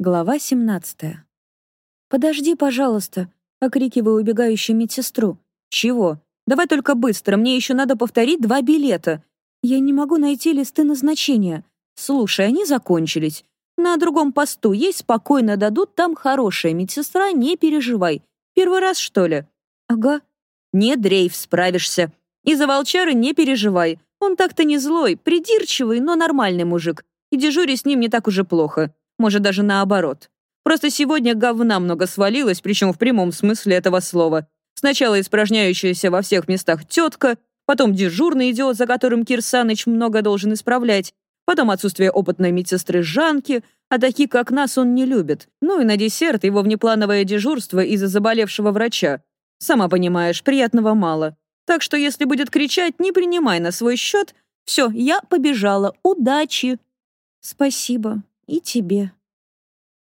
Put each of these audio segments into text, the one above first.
Глава 17. «Подожди, пожалуйста», — окрикиваю убегающую медсестру. «Чего? Давай только быстро, мне еще надо повторить два билета. Я не могу найти листы назначения. Слушай, они закончились. На другом посту есть, спокойно дадут, там хорошая медсестра, не переживай. Первый раз, что ли?» «Ага». «Не дрейф, справишься. И за волчары не переживай. Он так-то не злой, придирчивый, но нормальный мужик. И дежури с ним не так уже плохо. Может, даже наоборот. Просто сегодня говна много свалилось, причем в прямом смысле этого слова. Сначала испражняющаяся во всех местах тетка, потом дежурный идиот, за которым Кир Саныч много должен исправлять, потом отсутствие опытной медсестры Жанки, а такие, как нас, он не любит. Ну и на десерт его внеплановое дежурство из-за заболевшего врача. Сама понимаешь, приятного мало. Так что если будет кричать, не принимай на свой счет. Все, я побежала. Удачи!» «Спасибо. И тебе».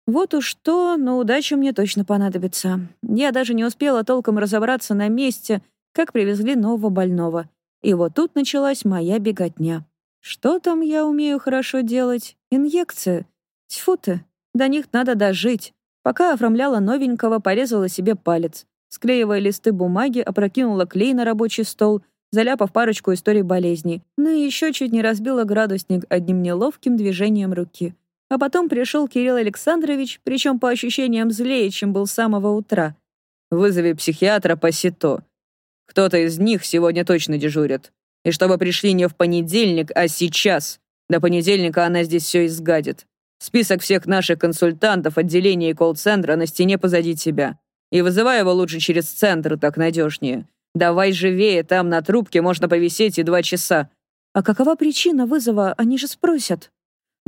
Вот уж что, но удача мне точно понадобится. Я даже не успела толком разобраться на месте, как привезли нового больного. И вот тут началась моя беготня. Что там я умею хорошо делать? Инъекции. Тьфу ты, до них надо дожить. Пока оформляла новенького, порезала себе палец. Склеивая листы бумаги, опрокинула клей на рабочий стол, заляпав парочку историй болезней. Ну и еще чуть не разбила градусник одним неловким движением руки. А потом пришел Кирилл Александрович, причем по ощущениям злее, чем был с самого утра. «Вызови психиатра по СИТО. Кто-то из них сегодня точно дежурит. И чтобы пришли не в понедельник, а сейчас. До понедельника она здесь все изгадит. Список всех наших консультантов, отделения и колл-центра на стене позади тебя. И вызывай его лучше через центр, так надежнее. Давай живее, там на трубке можно повисеть и два часа». «А какова причина вызова? Они же спросят».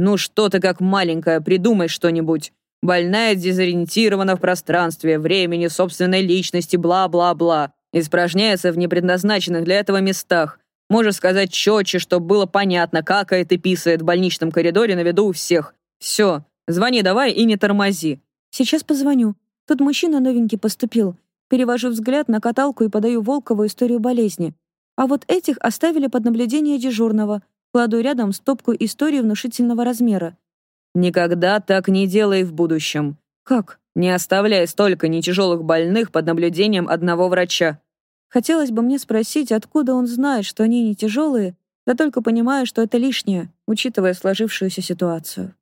«Ну что ты как маленькая, придумай что-нибудь. Больная дезориентирована в пространстве, времени, собственной личности, бла-бла-бла. Испражняется в непредназначенных для этого местах. Можешь сказать четче, чтобы было понятно, как это писает в больничном коридоре на виду у всех. Все, звони давай и не тормози». «Сейчас позвоню», Тут мужчина новенький поступил. Перевожу взгляд на каталку и подаю Волкову историю болезни. А вот этих оставили под наблюдение дежурного. Кладу рядом стопку истории внушительного размера. «Никогда так не делай в будущем». «Как?» «Не оставляй столько нетяжелых больных под наблюдением одного врача». Хотелось бы мне спросить, откуда он знает, что они не тяжелые, да только понимаю, что это лишнее, учитывая сложившуюся ситуацию.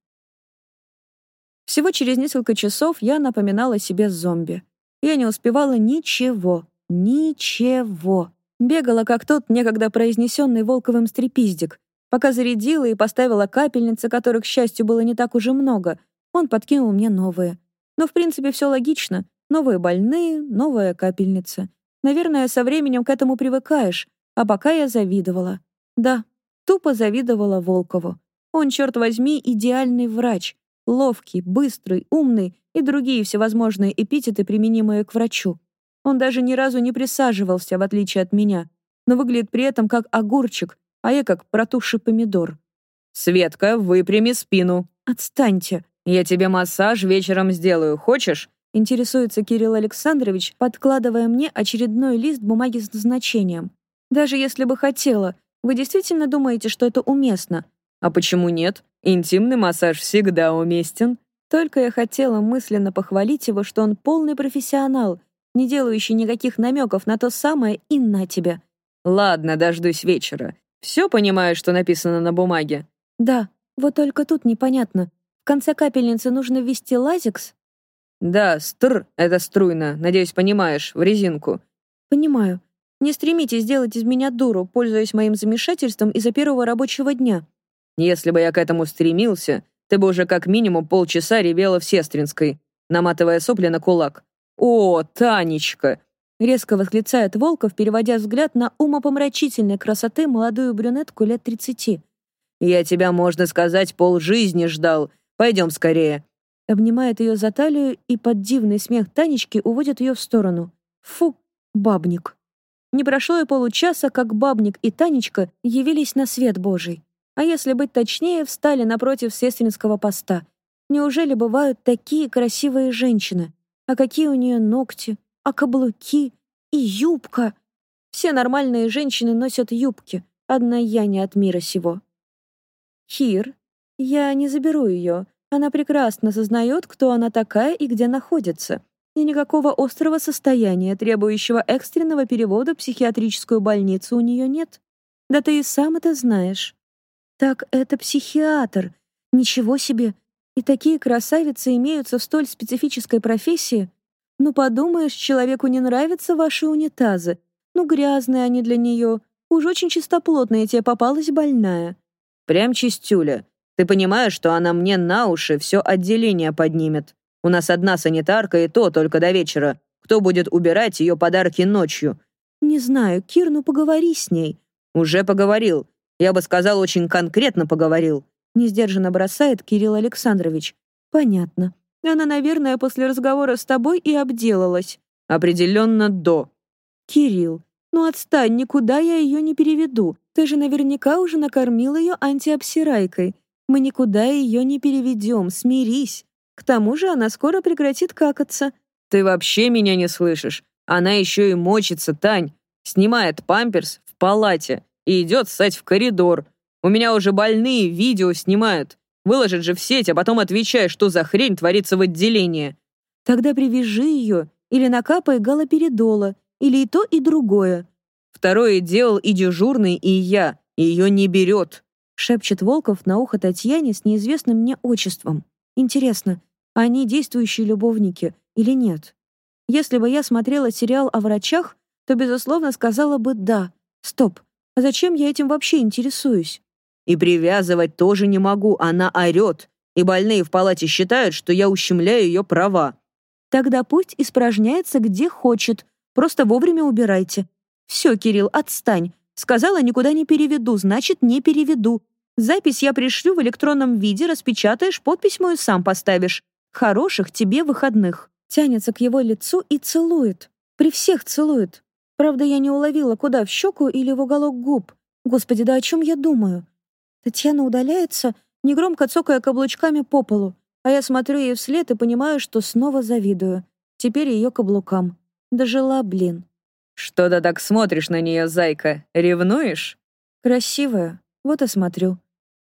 Всего через несколько часов я напоминала себе зомби. Я не успевала ничего, ничего. Бегала, как тот некогда произнесенный Волковым стрепиздик. Пока зарядила и поставила капельницы, которых, к счастью, было не так уже много, он подкинул мне новые. Но, в принципе, все логично. Новые больные, новая капельница. Наверное, со временем к этому привыкаешь, а пока я завидовала. Да, тупо завидовала Волкову. Он, черт возьми, идеальный врач ловкий, быстрый, умный и другие всевозможные эпитеты, применимые к врачу. Он даже ни разу не присаживался, в отличие от меня, но выглядит при этом как огурчик, а я как протухший помидор. «Светка, выпрями спину». «Отстаньте». «Я тебе массаж вечером сделаю. Хочешь?» Интересуется Кирилл Александрович, подкладывая мне очередной лист бумаги с назначением. «Даже если бы хотела, вы действительно думаете, что это уместно?» «А почему нет? Интимный массаж всегда уместен. Только я хотела мысленно похвалить его, что он полный профессионал, не делающий никаких намеков на то самое и на тебя. Ладно, дождусь вечера. Все понимаю, что написано на бумаге? Да, вот только тут непонятно. В конце капельницы нужно ввести лазикс? Да, стр — это струйно. Надеюсь, понимаешь, в резинку. Понимаю. Не стремитесь сделать из меня дуру, пользуясь моим замешательством из-за первого рабочего дня. Если бы я к этому стремился, ты бы уже как минимум полчаса ревела в Сестринской, наматывая сопли на кулак. «О, Танечка!» Резко восклицает Волков, переводя взгляд на умопомрачительной красоты молодую брюнетку лет тридцати. «Я тебя, можно сказать, полжизни ждал. Пойдем скорее». Обнимает ее за талию и под дивный смех Танечки уводит ее в сторону. Фу, бабник. Не прошло и получаса, как бабник и Танечка явились на свет Божий а если быть точнее, встали напротив сестринского поста. Неужели бывают такие красивые женщины? А какие у нее ногти, а каблуки и юбка? Все нормальные женщины носят юбки, одна я не от мира сего. Хир, я не заберу ее. Она прекрасно сознает, кто она такая и где находится. И никакого острого состояния, требующего экстренного перевода в психиатрическую больницу, у нее нет. Да ты и сам это знаешь. Так это психиатр. Ничего себе. И такие красавицы имеются в столь специфической профессии. Ну, подумаешь, человеку не нравятся ваши унитазы. Ну, грязные они для нее. Уж очень чистоплотная тебе попалась больная. Прям чистюля. Ты понимаешь, что она мне на уши все отделение поднимет? У нас одна санитарка, и то только до вечера. Кто будет убирать ее подарки ночью?» «Не знаю, Кир, ну поговори с ней». «Уже поговорил. Я бы сказал, очень конкретно поговорил». Несдержанно бросает Кирилл Александрович. «Понятно. Она, наверное, после разговора с тобой и обделалась». «Определенно до». «Кирилл, ну отстань, никуда я ее не переведу. Ты же наверняка уже накормил ее антиобсирайкой. Мы никуда ее не переведем, смирись. К тому же она скоро прекратит какаться». «Ты вообще меня не слышишь? Она еще и мочится, Тань. Снимает памперс в палате и идет ссать в коридор. У меня уже больные видео снимают. Выложат же в сеть, а потом отвечай, что за хрень творится в отделении». «Тогда привяжи ее или накапай галоперидола, или и то, и другое». «Второе делал и дежурный, и я. Ее не берет», — шепчет Волков на ухо Татьяне с неизвестным мне отчеством. «Интересно, они действующие любовники или нет. Если бы я смотрела сериал о врачах, то, безусловно, сказала бы «да». Стоп, а зачем я этим вообще интересуюсь? И привязывать тоже не могу, она орёт, и больные в палате считают, что я ущемляю ее права. Тогда пусть испражняется где хочет, просто вовремя убирайте. Все, Кирилл, отстань. Сказала, никуда не переведу, значит, не переведу. Запись я пришлю в электронном виде, распечатаешь, подпись мою сам поставишь. Хороших тебе выходных. Тянется к его лицу и целует. При всех целует. Правда, я не уловила, куда, в щеку или в уголок губ. Господи, да о чем я думаю? Татьяна удаляется, негромко цокая каблучками по полу, а я смотрю ей вслед и понимаю, что снова завидую. Теперь ее каблукам. Дожила, блин. «Что ты так смотришь на нее, зайка? Ревнуешь?» «Красивая. Вот и смотрю.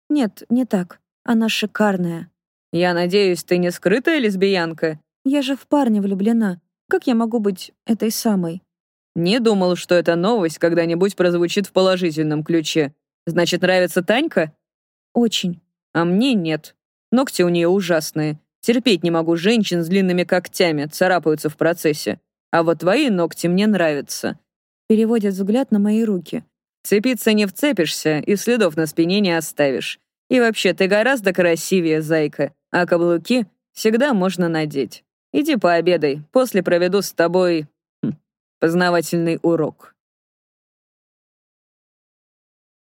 Нет, не так. Она шикарная. «Я надеюсь, ты не скрытая лесбиянка?» «Я же в парня влюблена. Как я могу быть этой самой?» «Не думал, что эта новость когда-нибудь прозвучит в положительном ключе. Значит, нравится Танька?» «Очень». «А мне нет. Ногти у нее ужасные. Терпеть не могу женщин с длинными когтями, царапаются в процессе. А вот твои ногти мне нравятся». Переводит взгляд на мои руки. «Цепиться не вцепишься и следов на спине не оставишь. И вообще, ты гораздо красивее, зайка а каблуки всегда можно надеть. Иди пообедай, после проведу с тобой хм, познавательный урок.